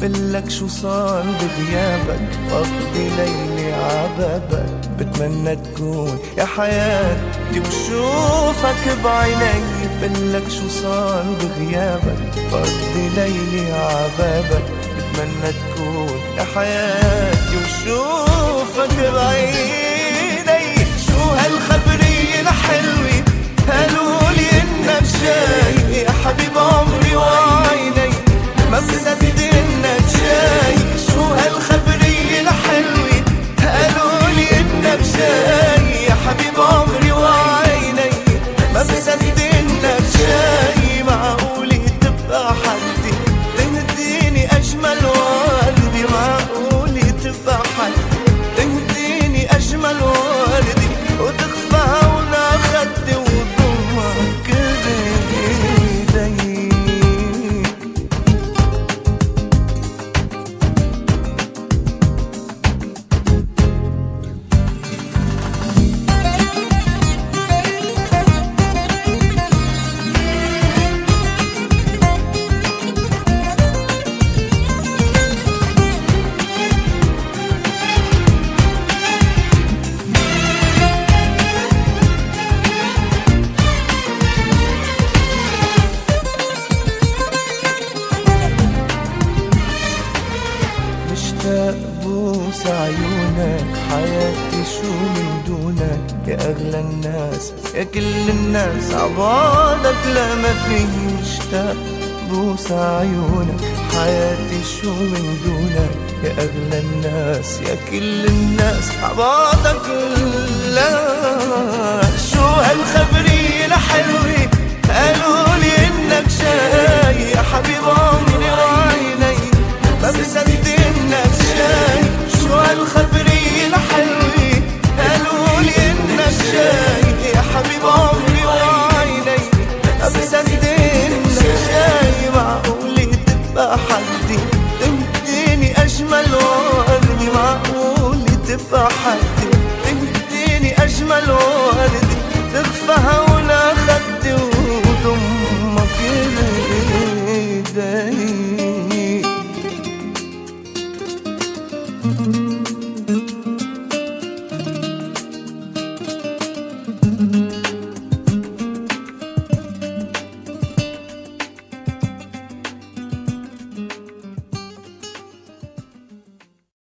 بقلك شو صار بغيابك؟ بقضي ليلي عبابك بتمنى تكون يا حياتي وشوفك بعيني؟ بقلك شو صار بغيابك؟ بقضي ليلي عبابك بتمنى تكون يا حياتي وشوفك بعيني؟ شو هالخبرية حدي تهديني أجمل وردي بوس عيونك حياتي شو من دونك. يا أغلى الناس يا كل الناس عبالك لا ما في مشتاق عيونك. حياتي شو من دونك. يا أغلى الناس يا كل الناس عبالك لا. شو هالخبرية الحلوة تبقى حدي تهديني أجمل وردي